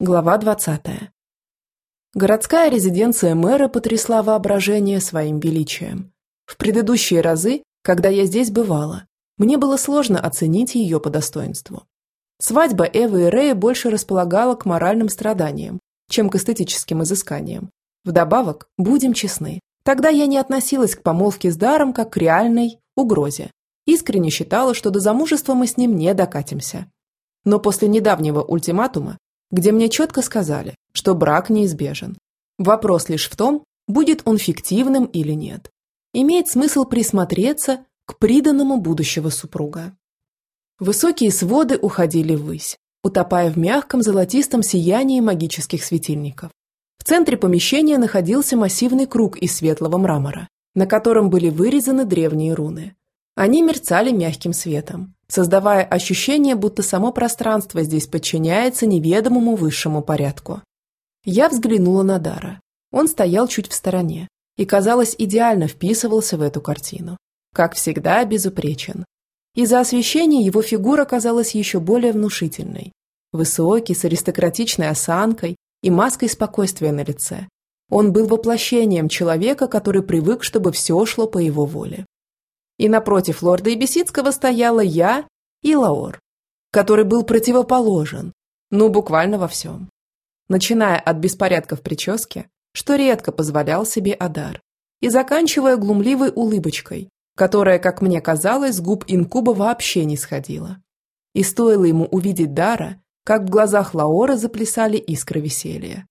Глава 20. Городская резиденция мэра потрясла воображение своим величием. В предыдущие разы, когда я здесь бывала, мне было сложно оценить ее по достоинству. Свадьба Эвы и Рэя больше располагала к моральным страданиям, чем к эстетическим изысканиям. Вдобавок, будем честны, тогда я не относилась к помолвке с даром как к реальной угрозе. Искренне считала, что до замужества мы с ним не докатимся. Но после недавнего ультиматума где мне четко сказали, что брак неизбежен. Вопрос лишь в том, будет он фиктивным или нет. Имеет смысл присмотреться к приданному будущего супруга. Высокие своды уходили ввысь, утопая в мягком золотистом сиянии магических светильников. В центре помещения находился массивный круг из светлого мрамора, на котором были вырезаны древние руны. Они мерцали мягким светом, создавая ощущение, будто само пространство здесь подчиняется неведомому высшему порядку. Я взглянула на Дара. Он стоял чуть в стороне и, казалось, идеально вписывался в эту картину. Как всегда, безупречен. Из-за освещения его фигура казалась еще более внушительной. Высокий, с аристократичной осанкой и маской спокойствия на лице. Он был воплощением человека, который привык, чтобы все шло по его воле. И напротив лорда Ибисицкого стояла я и Лаор, который был противоположен, ну буквально во всем. Начиная от беспорядков прически, что редко позволял себе Адар, и заканчивая глумливой улыбочкой, которая, как мне казалось, с губ инкуба вообще не сходила. И стоило ему увидеть Дара, как в глазах Лаора заплясали искры веселья.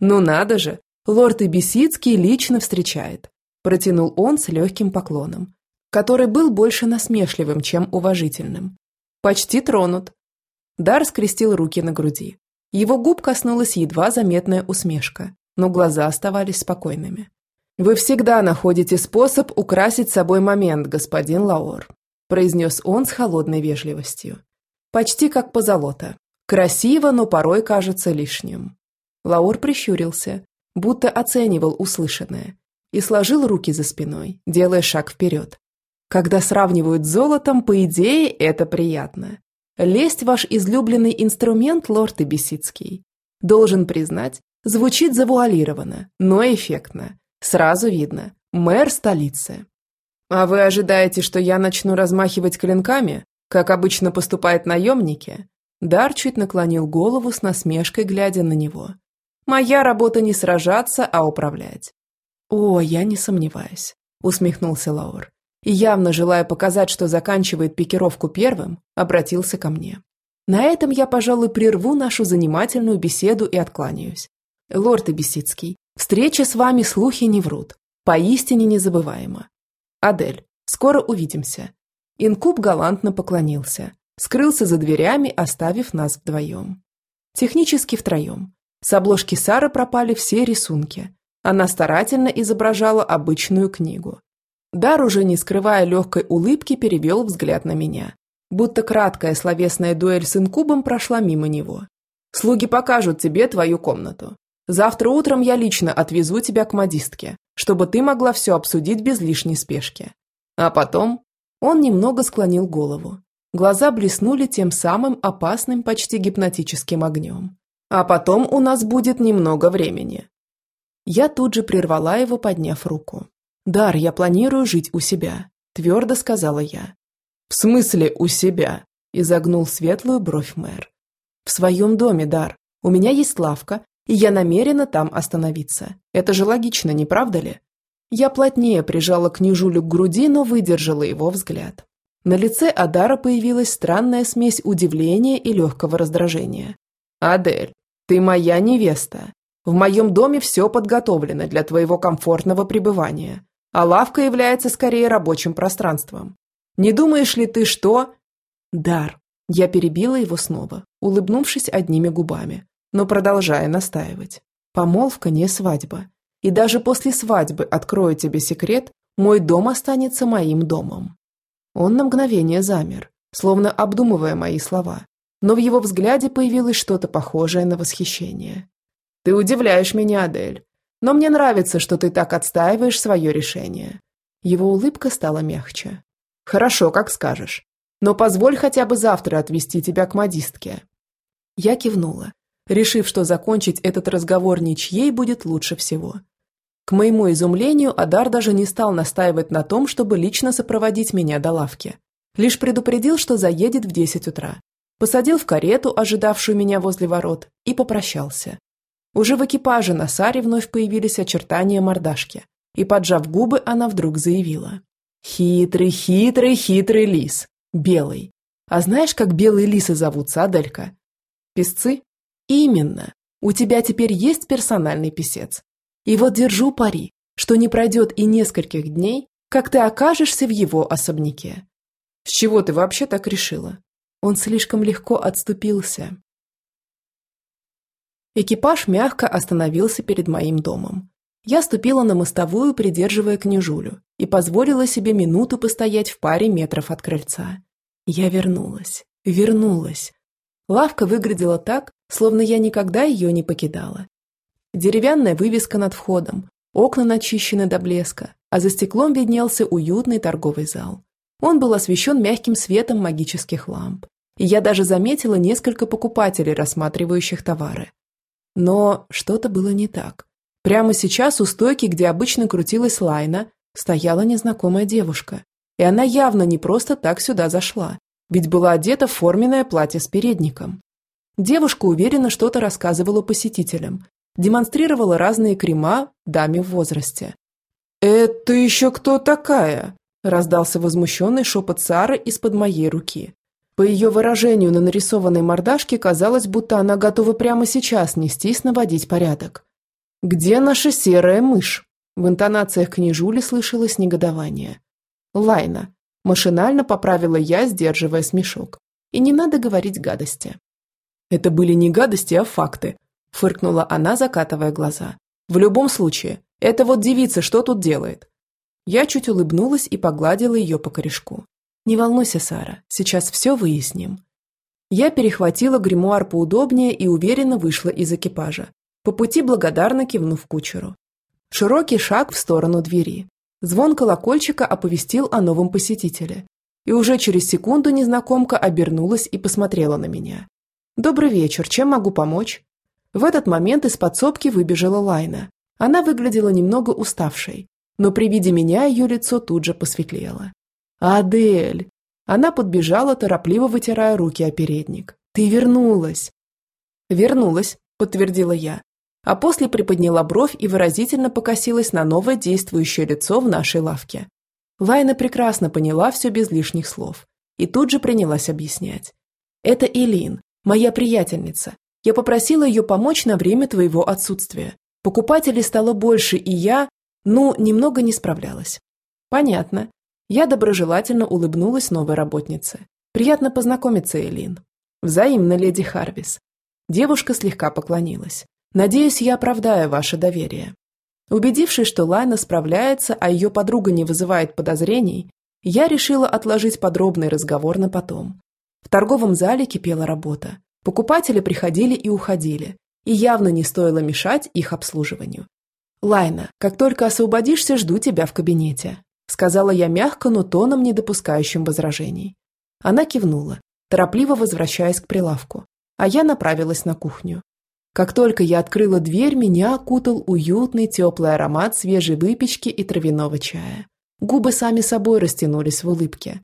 «Ну надо же, лорд Ибисицкий лично встречает», протянул он с легким поклоном, который был больше насмешливым, чем уважительным. «Почти тронут». Дар скрестил руки на груди. Его губ коснулась едва заметная усмешка, но глаза оставались спокойными. «Вы всегда находите способ украсить собой момент, господин Лаор», произнес он с холодной вежливостью. «Почти как позолота. Красиво, но порой кажется лишним». Лаор прищурился, будто оценивал услышанное, и сложил руки за спиной, делая шаг вперед. Когда сравнивают с золотом, по идее, это приятно. Лесть ваш излюбленный инструмент, лорд Ибисицкий. Должен признать, звучит завуалированно, но эффектно. Сразу видно. Мэр столицы. А вы ожидаете, что я начну размахивать клинками, как обычно поступают наемники? Дар чуть наклонил голову с насмешкой, глядя на него. Моя работа не сражаться, а управлять. О, я не сомневаюсь, усмехнулся Лаур и, явно желая показать, что заканчивает пикировку первым, обратился ко мне. На этом я, пожалуй, прерву нашу занимательную беседу и откланяюсь. Лорд Ибисицкий, встреча с вами слухи не врут. Поистине незабываемо. Адель, скоро увидимся. Инкуб галантно поклонился. Скрылся за дверями, оставив нас вдвоем. Технически втроем. С обложки Сары пропали все рисунки. Она старательно изображала обычную книгу. Дар, уже не скрывая легкой улыбки, перевел взгляд на меня. Будто краткая словесная дуэль с инкубом прошла мимо него. «Слуги покажут тебе твою комнату. Завтра утром я лично отвезу тебя к модистке, чтобы ты могла все обсудить без лишней спешки. А потом...» Он немного склонил голову. Глаза блеснули тем самым опасным, почти гипнотическим огнем. «А потом у нас будет немного времени». Я тут же прервала его, подняв руку. «Дар, я планирую жить у себя», – твердо сказала я. «В смысле у себя?» – изогнул светлую бровь мэр. «В своем доме, Дар. У меня есть лавка, и я намерена там остановиться. Это же логично, не правда ли?» Я плотнее прижала княжулю к груди, но выдержала его взгляд. На лице Адара появилась странная смесь удивления и легкого раздражения. «Адель, ты моя невеста. В моем доме все подготовлено для твоего комфортного пребывания а лавка является скорее рабочим пространством. Не думаешь ли ты, что...» «Дар». Я перебила его снова, улыбнувшись одними губами, но продолжая настаивать. «Помолвка не свадьба. И даже после свадьбы, открою тебе секрет, мой дом останется моим домом». Он на мгновение замер, словно обдумывая мои слова, но в его взгляде появилось что-то похожее на восхищение. «Ты удивляешь меня, Адель. Но мне нравится, что ты так отстаиваешь свое решение». Его улыбка стала мягче. «Хорошо, как скажешь. Но позволь хотя бы завтра отвезти тебя к модистке». Я кивнула. решив, что закончить этот разговор ничьей будет лучше всего. К моему изумлению, Адар даже не стал настаивать на том, чтобы лично сопроводить меня до лавки. Лишь предупредил, что заедет в 10 утра. Посадил в карету, ожидавшую меня возле ворот, и попрощался. Уже в экипаже на Саре вновь появились очертания мордашки, и, поджав губы, она вдруг заявила. «Хитрый, хитрый, хитрый лис. Белый. А знаешь, как белые лисы зовутся, Аделька?» «Песцы?» «Именно. У тебя теперь есть персональный писец. И вот держу пари, что не пройдет и нескольких дней, как ты окажешься в его особняке. С чего ты вообще так решила? Он слишком легко отступился. Экипаж мягко остановился перед моим домом. Я ступила на мостовую, придерживая княжулю, и позволила себе минуту постоять в паре метров от крыльца. Я вернулась. Вернулась. Лавка выглядела так, словно я никогда ее не покидала. Деревянная вывеска над входом, окна начищены до блеска, а за стеклом виднелся уютный торговый зал. Он был освещен мягким светом магических ламп. И я даже заметила несколько покупателей, рассматривающих товары. Но что-то было не так. Прямо сейчас у стойки, где обычно крутилась Лайна, стояла незнакомая девушка. И она явно не просто так сюда зашла, ведь была одета в форменное платье с передником. Девушка уверенно что-то рассказывала посетителям, демонстрировала разные крема даме в возрасте. «Это еще кто такая?» – раздался возмущенный шепот Сары из-под моей руки. По ее выражению на нарисованной мордашке казалось, будто она готова прямо сейчас нестись наводить порядок. «Где наша серая мышь?» В интонациях княжули слышалось негодование. «Лайна». Машинально поправила я, сдерживая смешок. И не надо говорить гадости. Это были не гадости, а факты, фыркнула она, закатывая глаза. В любом случае, эта вот девица что тут делает? Я чуть улыбнулась и погладила ее по корешку. Не волнуйся, Сара, сейчас все выясним. Я перехватила гримуар поудобнее и уверенно вышла из экипажа, по пути благодарно кивнув кучеру. Широкий шаг в сторону двери. Звон колокольчика оповестил о новом посетителе. И уже через секунду незнакомка обернулась и посмотрела на меня. «Добрый вечер, чем могу помочь?» В этот момент из подсобки выбежала Лайна. Она выглядела немного уставшей, но при виде меня ее лицо тут же посветлело. «Адель!» Она подбежала, торопливо вытирая руки о передник. «Ты вернулась!» «Вернулась», – подтвердила я, а после приподняла бровь и выразительно покосилась на новое действующее лицо в нашей лавке. Лайна прекрасно поняла все без лишних слов и тут же принялась объяснять. «Это Элин, моя приятельница. Я попросила ее помочь на время твоего отсутствия. Покупателей стало больше, и я, ну, немного не справлялась. Понятно. Я доброжелательно улыбнулась новой работнице. Приятно познакомиться, Элин. Взаимно, леди Харвис. Девушка слегка поклонилась. Надеюсь, я оправдаю ваше доверие. Убедившись, что Лайна справляется, а ее подруга не вызывает подозрений, я решила отложить подробный разговор на потом. В торговом зале кипела работа. Покупатели приходили и уходили, и явно не стоило мешать их обслуживанию. «Лайна, как только освободишься, жду тебя в кабинете», сказала я мягко, но тоном, не допускающим возражений. Она кивнула, торопливо возвращаясь к прилавку, а я направилась на кухню. Как только я открыла дверь, меня окутал уютный теплый аромат свежей выпечки и травяного чая. Губы сами собой растянулись в улыбке.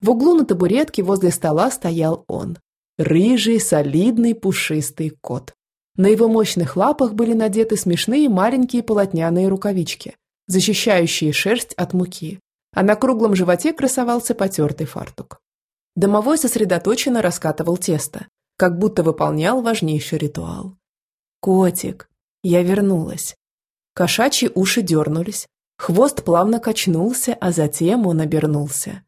В углу на табуретке возле стола стоял он, Рыжий, солидный, пушистый кот. На его мощных лапах были надеты смешные маленькие полотняные рукавички, защищающие шерсть от муки, а на круглом животе красовался потертый фартук. Домовой сосредоточенно раскатывал тесто, как будто выполнял важнейший ритуал. «Котик!» Я вернулась. Кошачьи уши дернулись, хвост плавно качнулся, а затем он обернулся.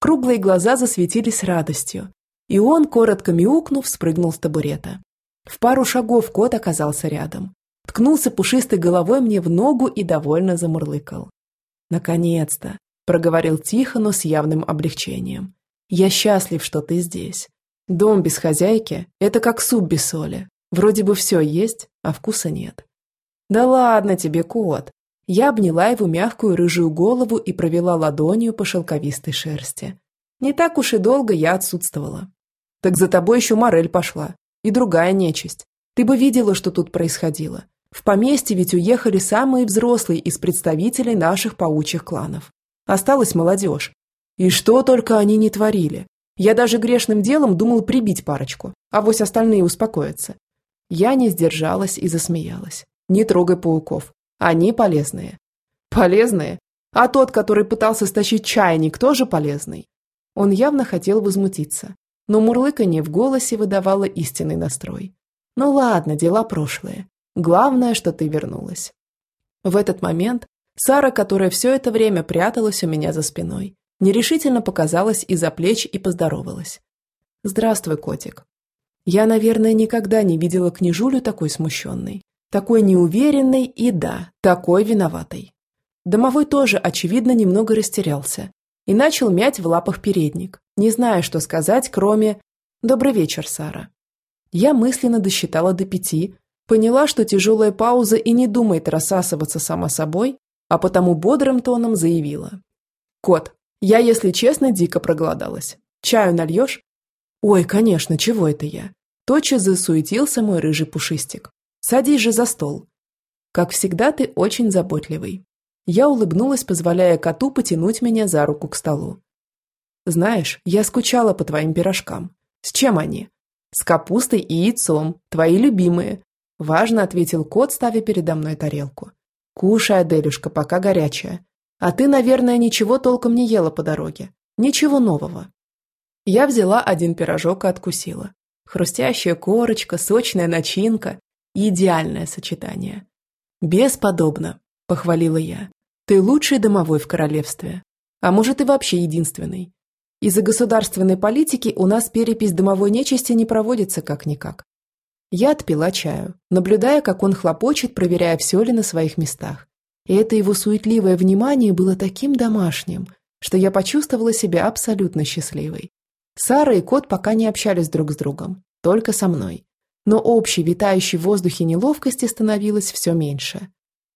Круглые глаза засветились радостью, и он, коротко мяукнув, спрыгнул с табурета. В пару шагов кот оказался рядом. Ткнулся пушистой головой мне в ногу и довольно замурлыкал. «Наконец-то!» – проговорил тихо, но с явным облегчением. «Я счастлив, что ты здесь. Дом без хозяйки – это как суп без соли. Вроде бы все есть, а вкуса нет». «Да ладно тебе, кот!» Я обняла его мягкую рыжую голову и провела ладонью по шелковистой шерсти. Не так уж и долго я отсутствовала. Так за тобой еще Морель пошла. И другая нечисть. Ты бы видела, что тут происходило. В поместье ведь уехали самые взрослые из представителей наших паучьих кланов. Осталась молодежь. И что только они не творили. Я даже грешным делом думал прибить парочку, а вось остальные успокоятся. Я не сдержалась и засмеялась. Не трогай пауков. Они полезные. Полезные? А тот, который пытался стащить чайник, тоже полезный? Он явно хотел возмутиться, но мурлыканье в голосе выдавало истинный настрой. Ну ладно, дела прошлые. Главное, что ты вернулась. В этот момент Сара, которая все это время пряталась у меня за спиной, нерешительно показалась из-за плеч и поздоровалась. «Здравствуй, котик». Я, наверное, никогда не видела княжулю такой смущенной, такой неуверенной и, да, такой виноватой. Домовой тоже, очевидно, немного растерялся и начал мять в лапах передник, не зная, что сказать, кроме «Добрый вечер, Сара». Я мысленно досчитала до пяти, Поняла, что тяжелая пауза и не думает рассасываться сама собой, а потому бодрым тоном заявила. «Кот, я, если честно, дико проголодалась. Чаю нальешь?» «Ой, конечно, чего это я?» Тотчас засуетился мой рыжий пушистик. «Садись же за стол». «Как всегда, ты очень заботливый». Я улыбнулась, позволяя коту потянуть меня за руку к столу. «Знаешь, я скучала по твоим пирожкам. С чем они?» «С капустой и яйцом, твои любимые. Важно, ответил кот, ставя передо мной тарелку. Кушай, Аделюшка, пока горячая. А ты, наверное, ничего толком не ела по дороге. Ничего нового. Я взяла один пирожок и откусила. Хрустящая корочка, сочная начинка. Идеальное сочетание. «Бесподобно», – похвалила я. «Ты лучший домовой в королевстве. А может, и вообще единственный. Из-за государственной политики у нас перепись домовой нечисти не проводится как-никак. Я отпила чаю, наблюдая, как он хлопочет, проверяя, все ли на своих местах. И это его суетливое внимание было таким домашним, что я почувствовала себя абсолютно счастливой. Сара и кот пока не общались друг с другом, только со мной. Но общей витающей в воздухе неловкости становилось все меньше.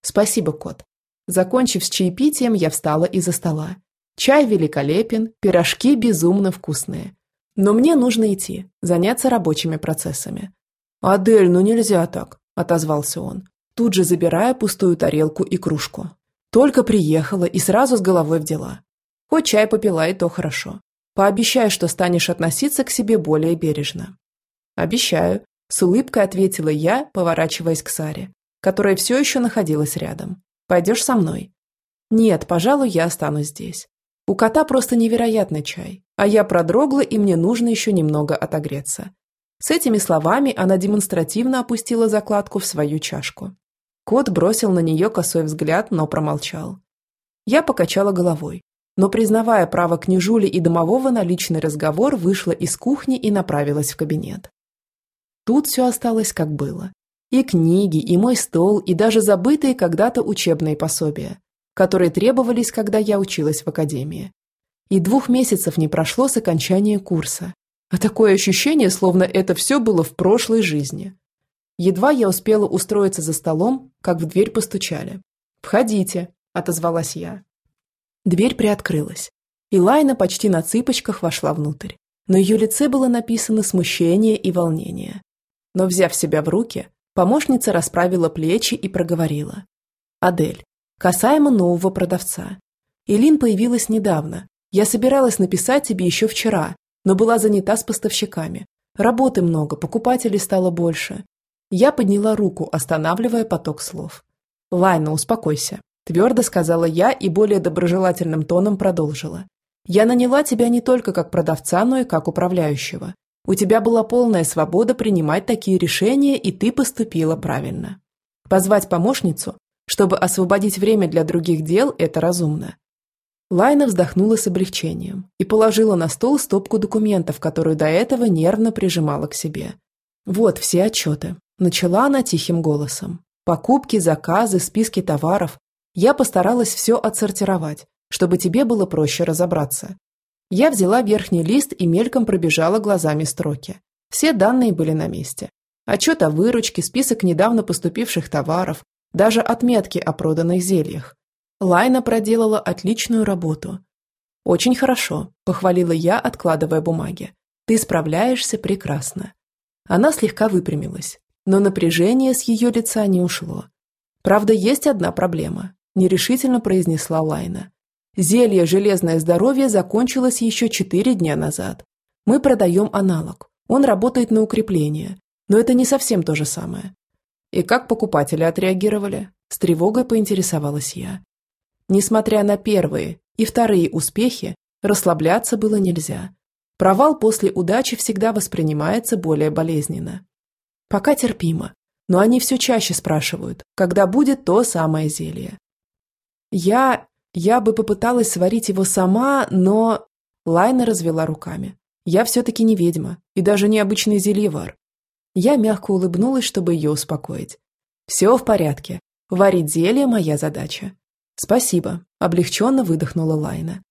Спасибо, кот. Закончив с чаепитием, я встала из-за стола. Чай великолепен, пирожки безумно вкусные. Но мне нужно идти, заняться рабочими процессами. «Адель, ну нельзя так», – отозвался он, тут же забирая пустую тарелку и кружку. «Только приехала и сразу с головой в дела. Хоть чай попила, и то хорошо. Пообещай, что станешь относиться к себе более бережно». «Обещаю», – с улыбкой ответила я, поворачиваясь к Саре, которая все еще находилась рядом. «Пойдешь со мной?» «Нет, пожалуй, я останусь здесь. У кота просто невероятный чай, а я продрогла, и мне нужно еще немного отогреться. С этими словами она демонстративно опустила закладку в свою чашку. Кот бросил на нее косой взгляд, но промолчал. Я покачала головой, но, признавая право княжули и домового на личный разговор, вышла из кухни и направилась в кабинет. Тут все осталось как было. И книги, и мой стол, и даже забытые когда-то учебные пособия, которые требовались, когда я училась в академии. И двух месяцев не прошло с окончания курса, а такое ощущение, словно это все было в прошлой жизни. Едва я успела устроиться за столом, как в дверь постучали. «Входите», – отозвалась я. Дверь приоткрылась, и Лайна почти на цыпочках вошла внутрь. На ее лице было написано смущение и волнение. Но, взяв себя в руки, помощница расправила плечи и проговорила. «Адель, касаемо нового продавца. Илин появилась недавно. Я собиралась написать тебе еще вчера, но была занята с поставщиками. Работы много, покупателей стало больше. Я подняла руку, останавливая поток слов. «Лайна, успокойся», – твердо сказала я и более доброжелательным тоном продолжила. «Я наняла тебя не только как продавца, но и как управляющего. У тебя была полная свобода принимать такие решения, и ты поступила правильно. Позвать помощницу, чтобы освободить время для других дел, это разумно. Лайна вздохнула с облегчением и положила на стол стопку документов, которую до этого нервно прижимала к себе. «Вот все отчеты», – начала она тихим голосом. «Покупки, заказы, списки товаров. Я постаралась все отсортировать, чтобы тебе было проще разобраться. Я взяла верхний лист и мельком пробежала глазами строки. Все данные были на месте. Отчет о выручке, список недавно поступивших товаров, даже отметки о проданных зельях. Лайна проделала отличную работу. «Очень хорошо», – похвалила я, откладывая бумаги. «Ты справляешься прекрасно». Она слегка выпрямилась. но напряжение с ее лица не ушло. «Правда, есть одна проблема», – нерешительно произнесла Лайна. «Зелье «Железное здоровье» закончилось еще четыре дня назад. Мы продаем аналог. Он работает на укрепление, но это не совсем то же самое». «И как покупатели отреагировали?» – с тревогой поинтересовалась я. Несмотря на первые и вторые успехи, расслабляться было нельзя. Провал после удачи всегда воспринимается более болезненно. Пока терпимо, но они все чаще спрашивают, когда будет то самое зелье. Я... я бы попыталась сварить его сама, но... Лайна развела руками. Я все-таки не ведьма и даже не обычный зельевар. Я мягко улыбнулась, чтобы ее успокоить. Все в порядке. Варить зелье – моя задача. Спасибо, облегченно выдохнула Лайна.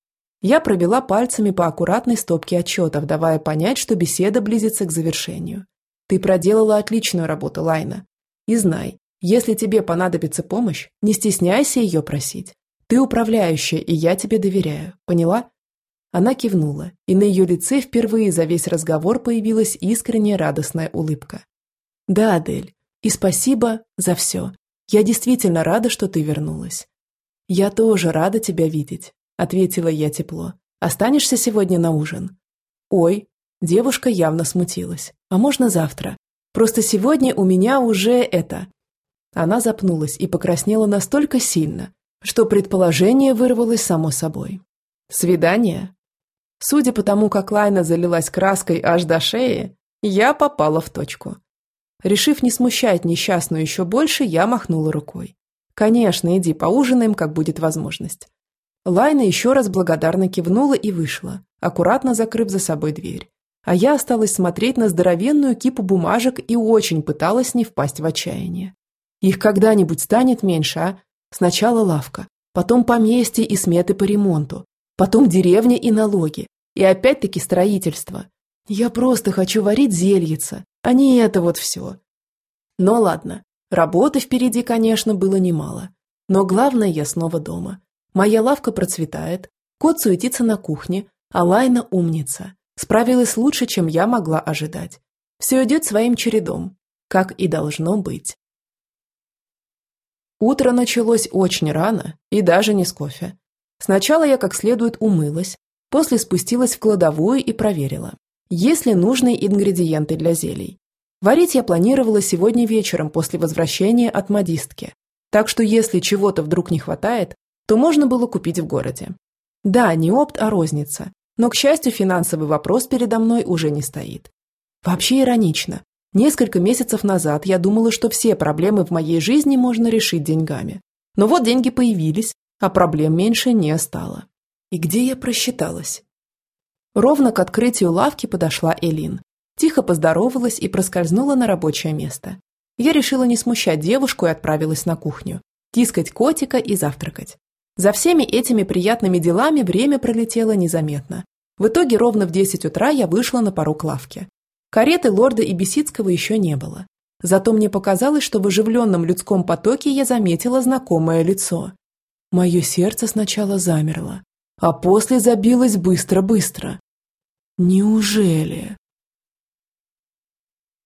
Я провела пальцами по аккуратной стопке отчетов, давая понять, что беседа близится к завершению. Ты проделала отличную работу, Лайна. И знай, если тебе понадобится помощь, не стесняйся ее просить. Ты управляющая, и я тебе доверяю. Поняла? Она кивнула, и на ее лице впервые за весь разговор появилась искренняя радостная улыбка. Да, Адель, и спасибо за все. Я действительно рада, что ты вернулась. Я тоже рада тебя видеть, ответила я тепло. Останешься сегодня на ужин? Ой, девушка явно смутилась. А можно завтра? Просто сегодня у меня уже это...» Она запнулась и покраснела настолько сильно, что предположение вырвалось само собой. «Свидание?» Судя по тому, как Лайна залилась краской аж до шеи, я попала в точку. Решив не смущать несчастную еще больше, я махнула рукой. «Конечно, иди поужинаем, как будет возможность». Лайна еще раз благодарно кивнула и вышла, аккуратно закрыв за собой дверь а я осталась смотреть на здоровенную кипу бумажек и очень пыталась не впасть в отчаяние. Их когда-нибудь станет меньше, а? Сначала лавка, потом поместье и сметы по ремонту, потом деревня и налоги, и опять-таки строительство. Я просто хочу варить зельица, а не это вот все. Но ладно, работы впереди, конечно, было немало. Но главное, я снова дома. Моя лавка процветает, кот суетится на кухне, а Лайна умница. Справилась лучше, чем я могла ожидать. Все идет своим чередом, как и должно быть. Утро началось очень рано и даже не с кофе. Сначала я как следует умылась, после спустилась в кладовую и проверила, есть ли нужные ингредиенты для зелий. Варить я планировала сегодня вечером после возвращения от модистки, так что если чего-то вдруг не хватает, то можно было купить в городе. Да, не опт, а розница, но, к счастью, финансовый вопрос передо мной уже не стоит. Вообще иронично. Несколько месяцев назад я думала, что все проблемы в моей жизни можно решить деньгами. Но вот деньги появились, а проблем меньше не стало. И где я просчиталась? Ровно к открытию лавки подошла Элин. Тихо поздоровалась и проскользнула на рабочее место. Я решила не смущать девушку и отправилась на кухню. Тискать котика и завтракать. За всеми этими приятными делами время пролетело незаметно. В итоге ровно в 10 утра я вышла на порог лавки. Кареты лорда и Бесицкого еще не было. Зато мне показалось, что в оживленном людском потоке я заметила знакомое лицо. Мое сердце сначала замерло, а после забилось быстро-быстро. Неужели?